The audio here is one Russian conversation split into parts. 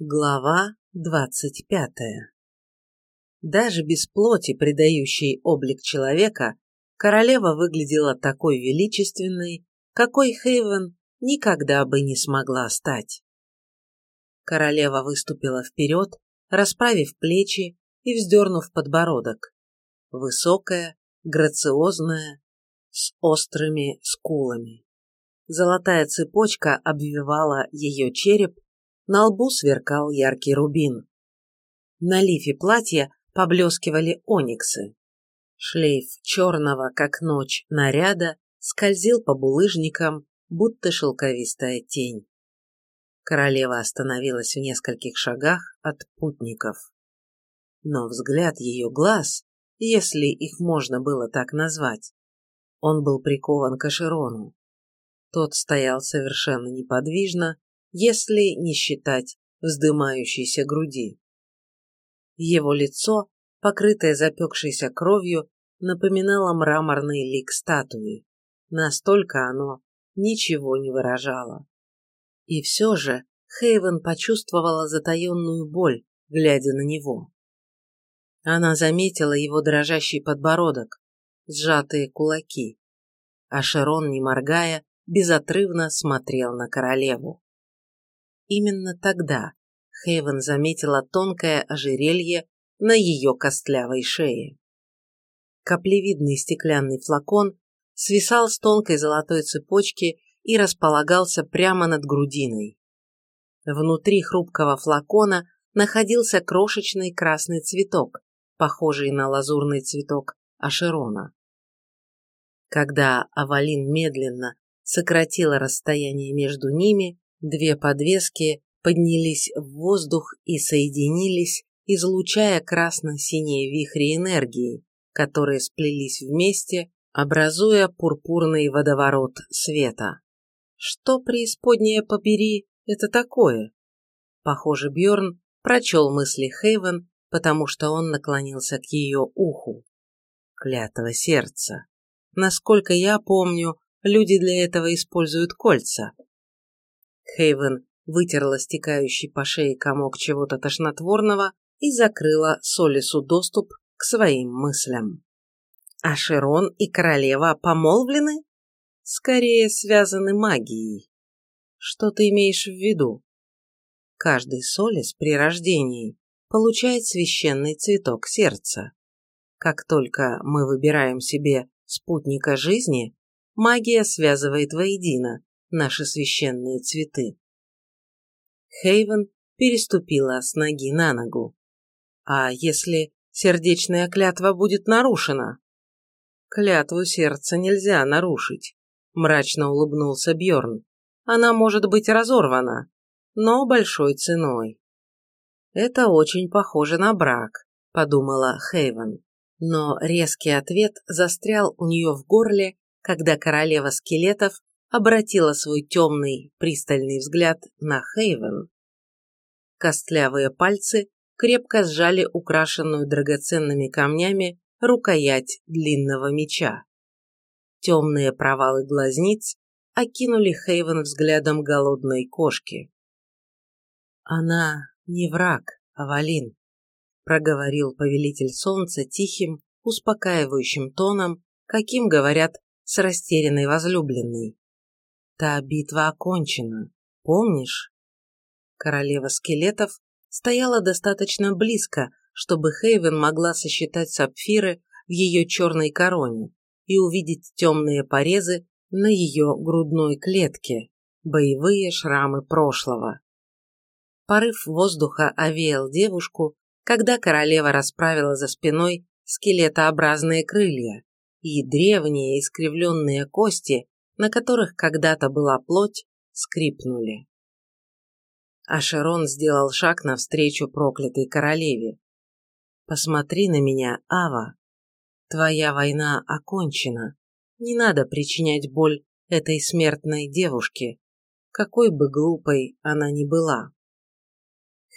Глава двадцать пятая Даже без плоти, придающей облик человека, королева выглядела такой величественной, какой Хейвен никогда бы не смогла стать. Королева выступила вперед, расправив плечи и вздернув подбородок. Высокая, грациозная, с острыми скулами. Золотая цепочка обвивала ее череп, на лбу сверкал яркий рубин. На лифе платья поблескивали ониксы. Шлейф черного, как ночь, наряда скользил по булыжникам, будто шелковистая тень. Королева остановилась в нескольких шагах от путников. Но взгляд ее глаз, если их можно было так назвать, он был прикован к Ашерону. Тот стоял совершенно неподвижно, если не считать вздымающейся груди. Его лицо, покрытое запекшейся кровью, напоминало мраморный лик статуи. Настолько оно ничего не выражало. И все же Хейвен почувствовала затаенную боль, глядя на него. Она заметила его дрожащий подбородок, сжатые кулаки. А Шерон, не моргая, безотрывно смотрел на королеву. Именно тогда Хейвен заметила тонкое ожерелье на ее костлявой шее. Каплевидный стеклянный флакон свисал с тонкой золотой цепочки и располагался прямо над грудиной. Внутри хрупкого флакона находился крошечный красный цветок, похожий на лазурный цветок Ашерона. Когда Авалин медленно сократила расстояние между ними, Две подвески поднялись в воздух и соединились, излучая красно-синие вихри энергии, которые сплелись вместе, образуя пурпурный водоворот света. Что преисподнее побери, это такое? Похоже, Бьорн прочел мысли Хейвен, потому что он наклонился к ее уху. Клятого сердца. Насколько я помню, люди для этого используют кольца. Хейвен вытерла стекающий по шее комок чего-то тошнотворного и закрыла Солису доступ к своим мыслям. А Широн и королева помолвлены? Скорее связаны магией. Что ты имеешь в виду? Каждый Солис при рождении получает священный цветок сердца. Как только мы выбираем себе спутника жизни, магия связывает воедино наши священные цветы. Хейвен переступила с ноги на ногу. А если сердечная клятва будет нарушена? Клятву сердца нельзя нарушить, мрачно улыбнулся Бьорн. Она может быть разорвана, но большой ценой. Это очень похоже на брак, подумала Хейвен. Но резкий ответ застрял у нее в горле, когда королева скелетов обратила свой темный, пристальный взгляд на Хейвен. Костлявые пальцы крепко сжали украшенную драгоценными камнями рукоять длинного меча. Темные провалы глазниц окинули Хейвен взглядом голодной кошки. «Она не враг, Авалин», — проговорил повелитель солнца тихим, успокаивающим тоном, каким говорят с растерянной возлюбленной. Та битва окончена, помнишь? Королева скелетов стояла достаточно близко, чтобы Хейвен могла сосчитать сапфиры в ее черной короне и увидеть темные порезы на ее грудной клетке, боевые шрамы прошлого. Порыв воздуха овеял девушку, когда королева расправила за спиной скелетообразные крылья, и древние искривленные кости на которых когда-то была плоть, скрипнули. Ашерон сделал шаг навстречу проклятой королеве. «Посмотри на меня, Ава. Твоя война окончена. Не надо причинять боль этой смертной девушке, какой бы глупой она ни была».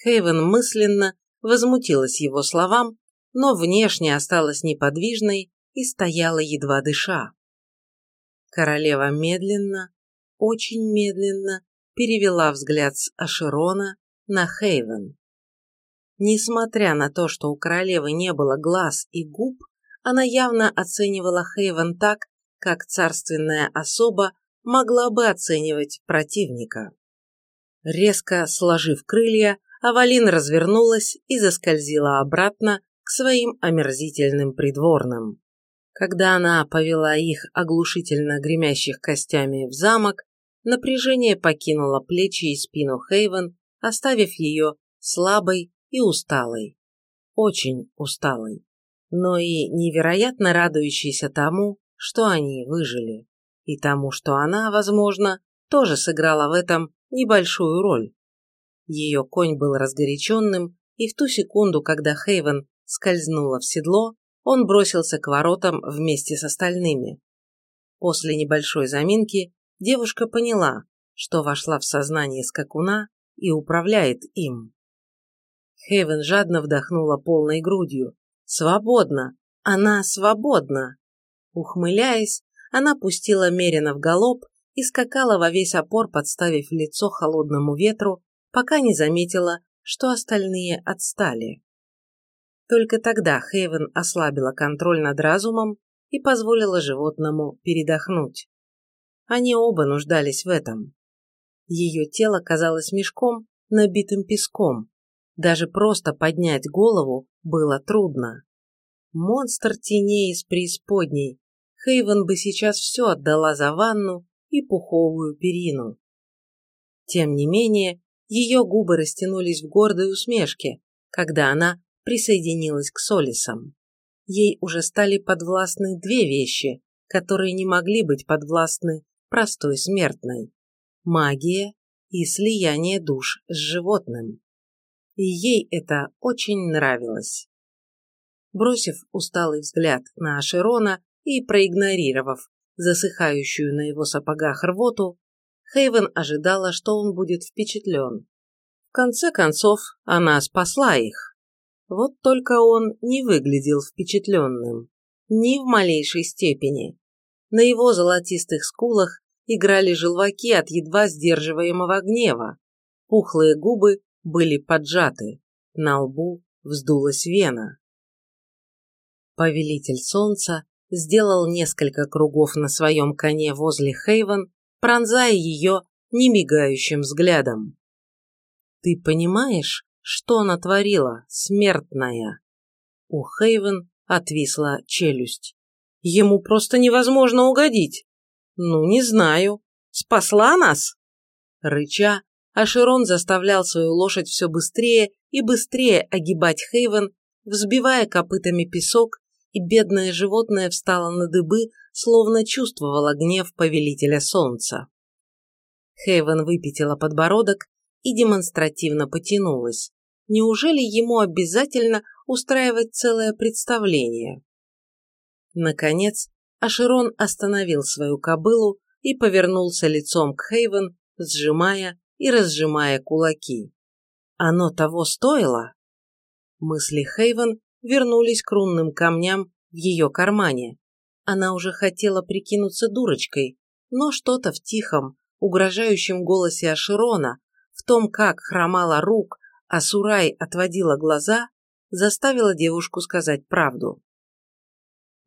Хейвен мысленно возмутилась его словам, но внешне осталась неподвижной и стояла едва дыша. Королева медленно, очень медленно перевела взгляд с Аширона на Хейвен. Несмотря на то, что у королевы не было глаз и губ, она явно оценивала Хейвен так, как царственная особа могла бы оценивать противника. Резко сложив крылья, Авалин развернулась и заскользила обратно к своим омерзительным придворным. Когда она повела их, оглушительно гремящих костями, в замок, напряжение покинуло плечи и спину Хейвен, оставив ее слабой и усталой. Очень усталой. Но и невероятно радующейся тому, что они выжили. И тому, что она, возможно, тоже сыграла в этом небольшую роль. Ее конь был разгоряченным, и в ту секунду, когда Хейвен скользнула в седло, он бросился к воротам вместе с остальными. После небольшой заминки девушка поняла, что вошла в сознание скакуна и управляет им. Хейвен жадно вдохнула полной грудью. Свободно! Она свободна! Ухмыляясь, она пустила Мерина в галоп и скакала во весь опор, подставив лицо холодному ветру, пока не заметила, что остальные отстали. Только тогда Хейвен ослабила контроль над разумом и позволила животному передохнуть. Они оба нуждались в этом. Ее тело казалось мешком, набитым песком. Даже просто поднять голову было трудно. Монстр теней из преисподней. Хейвен бы сейчас все отдала за ванну и пуховую перину. Тем не менее, ее губы растянулись в гордой усмешке, когда она присоединилась к Солисам. Ей уже стали подвластны две вещи, которые не могли быть подвластны простой смертной – магия и слияние душ с животным. И ей это очень нравилось. Бросив усталый взгляд на Ашерона и проигнорировав засыхающую на его сапогах рвоту, Хейвен ожидала, что он будет впечатлен. В конце концов, она спасла их. Вот только он не выглядел впечатленным. Ни в малейшей степени. На его золотистых скулах играли желваки от едва сдерживаемого гнева. Пухлые губы были поджаты. На лбу вздулась вена. Повелитель солнца сделал несколько кругов на своем коне возле Хейвен, пронзая ее немигающим взглядом. «Ты понимаешь, что натворила, смертная?» У Хейвен отвисла челюсть. «Ему просто невозможно угодить!» «Ну, не знаю. Спасла нас?» Рыча, Ашерон заставлял свою лошадь все быстрее и быстрее огибать Хейвен, взбивая копытами песок и бедное животное встало на дыбы, словно чувствовало гнев повелителя солнца. Хейвен выпятила подбородок и демонстративно потянулась. Неужели ему обязательно устраивать целое представление? Наконец, Ашерон остановил свою кобылу и повернулся лицом к Хейвен, сжимая и разжимая кулаки. Оно того стоило? Мысли Хейвен вернулись к рунным камням в ее кармане. Она уже хотела прикинуться дурочкой, но что-то в тихом, угрожающем голосе Аширона, в том, как хромала рук, а Сурай отводила глаза, заставило девушку сказать правду.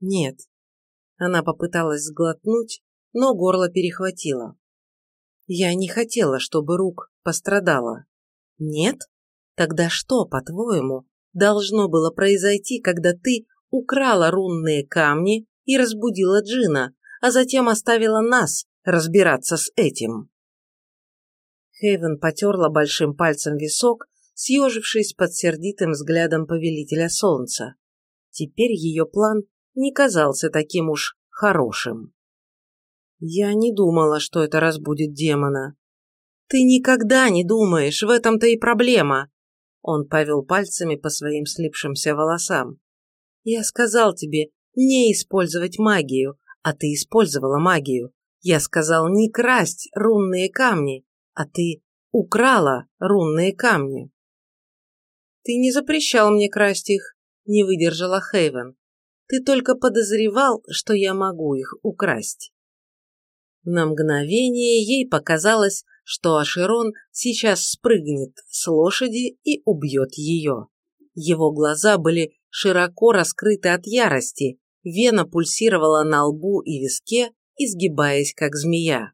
Нет. Она попыталась сглотнуть, но горло перехватило. Я не хотела, чтобы рук пострадала. Нет? Тогда что, по-твоему, должно было произойти, когда ты украла рунные камни и разбудила Джина, а затем оставила нас разбираться с этим. Хейвен потерла большим пальцем висок, съежившись под сердитым взглядом повелителя солнца. Теперь ее план не казался таким уж хорошим. Я не думала, что это разбудит демона. Ты никогда не думаешь, в этом-то и проблема. Он повел пальцами по своим слипшимся волосам. «Я сказал тебе не использовать магию, а ты использовала магию. Я сказал не красть рунные камни, а ты украла рунные камни». «Ты не запрещал мне красть их», — не выдержала Хейвен. «Ты только подозревал, что я могу их украсть». На мгновение ей показалось, что Ашерон сейчас спрыгнет с лошади и убьет ее. Его глаза были широко раскрыты от ярости, вена пульсировала на лбу и виске, изгибаясь как змея.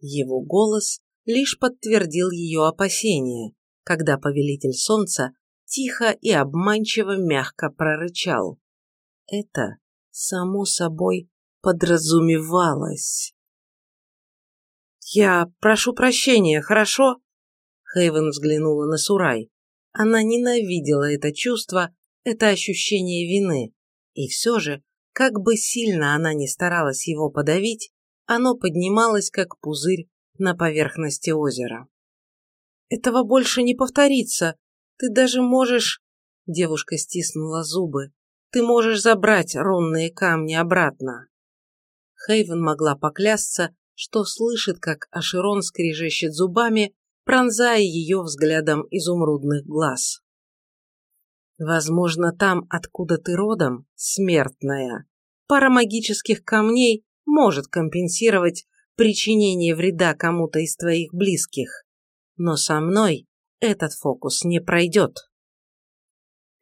Его голос лишь подтвердил ее опасения, когда повелитель солнца тихо и обманчиво мягко прорычал. Это, само собой, подразумевалось. «Я прошу прощения, хорошо?» Хейвен взглянула на Сурай. Она ненавидела это чувство, это ощущение вины. И все же, как бы сильно она ни старалась его подавить, оно поднималось, как пузырь на поверхности озера. «Этого больше не повторится. Ты даже можешь...» Девушка стиснула зубы. «Ты можешь забрать рунные камни обратно». Хейвен могла поклясться, что слышит, как Аширон скрежещет зубами, пронзая ее взглядом изумрудных глаз. Возможно, там, откуда ты родом, смертная, пара магических камней может компенсировать причинение вреда кому-то из твоих близких. Но со мной этот фокус не пройдет.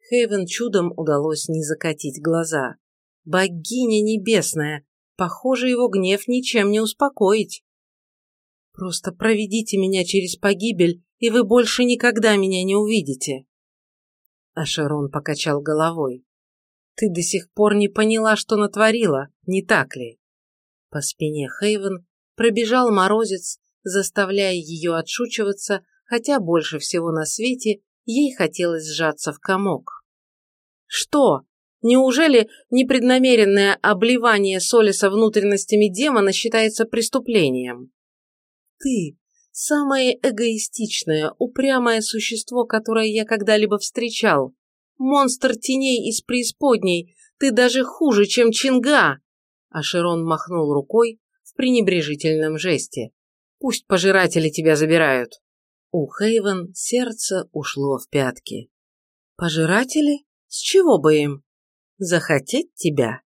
Хейвен чудом удалось не закатить глаза. Богиня небесная, Похоже, его гнев ничем не успокоить. Просто проведите меня через погибель, и вы больше никогда меня не увидите. Ашерон покачал головой. Ты до сих пор не поняла, что натворила, не так ли? По спине Хейвен пробежал морозец, заставляя ее отшучиваться, хотя больше всего на свете ей хотелось сжаться в комок. «Что?» Неужели непреднамеренное обливание Солиса внутренностями демона считается преступлением? Ты – самое эгоистичное, упрямое существо, которое я когда-либо встречал. Монстр теней из преисподней, ты даже хуже, чем Чинга!» Ашерон махнул рукой в пренебрежительном жесте. «Пусть пожиратели тебя забирают». У Хейвен сердце ушло в пятки. «Пожиратели? С чего бы им?» захотеть тебя.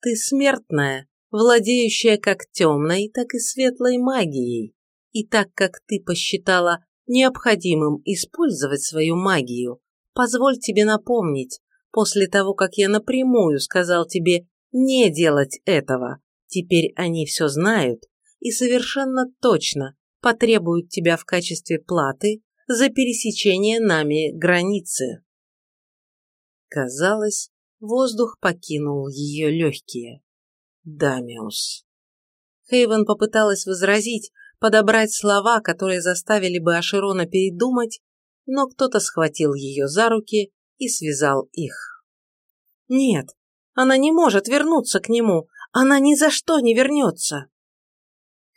Ты смертная, владеющая как темной, так и светлой магией. И так как ты посчитала необходимым использовать свою магию, позволь тебе напомнить, после того, как я напрямую сказал тебе не делать этого, теперь они все знают и совершенно точно потребуют тебя в качестве платы за пересечение нами границы. Казалось, Воздух покинул ее легкие. Дамиус. Хейвен попыталась возразить, подобрать слова, которые заставили бы Аширона передумать, но кто-то схватил ее за руки и связал их. Нет, она не может вернуться к нему, она ни за что не вернется.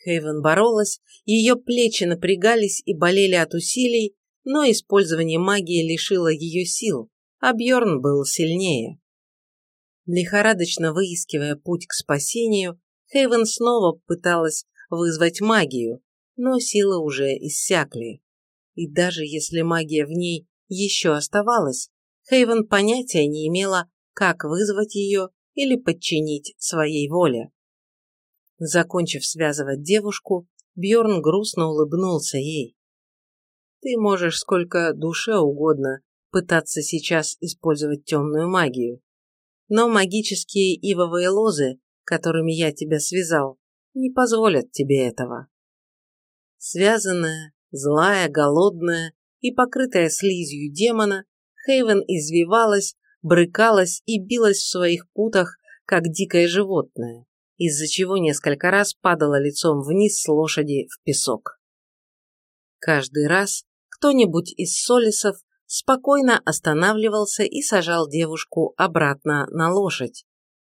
Хейвен боролась, ее плечи напрягались и болели от усилий, но использование магии лишило ее сил, а Бьорн был сильнее. Лихорадочно выискивая путь к спасению, Хейвен снова пыталась вызвать магию, но силы уже иссякли. И даже если магия в ней еще оставалась, Хейвен понятия не имела, как вызвать ее или подчинить своей воле. Закончив связывать девушку, Бьорн грустно улыбнулся ей. «Ты можешь сколько душе угодно пытаться сейчас использовать темную магию, но магические ивовые лозы, которыми я тебя связал, не позволят тебе этого. Связанная, злая, голодная и покрытая слизью демона, Хейвен извивалась, брыкалась и билась в своих путах, как дикое животное, из-за чего несколько раз падала лицом вниз с лошади в песок. Каждый раз кто-нибудь из солисов спокойно останавливался и сажал девушку обратно на лошадь.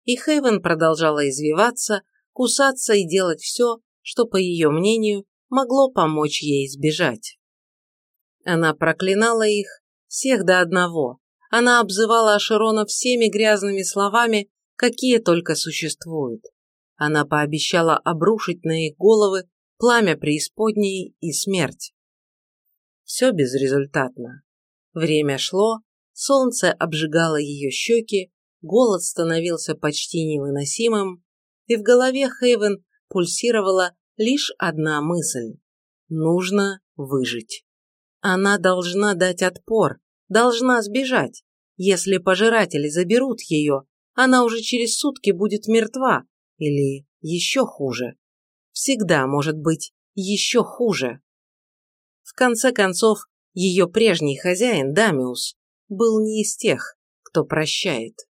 И Хейвен продолжала извиваться, кусаться и делать все, что, по ее мнению, могло помочь ей сбежать. Она проклинала их, всех до одного. Она обзывала Ашерона всеми грязными словами, какие только существуют. Она пообещала обрушить на их головы пламя преисподней и смерть. Все безрезультатно. Время шло, солнце обжигало ее щеки, голод становился почти невыносимым, и в голове Хейвен пульсировала лишь одна мысль. Нужно выжить. Она должна дать отпор, должна сбежать. Если пожиратели заберут ее, она уже через сутки будет мертва. Или еще хуже. Всегда может быть еще хуже. В конце концов, ее прежний хозяин, Дамиус, был не из тех, кто прощает.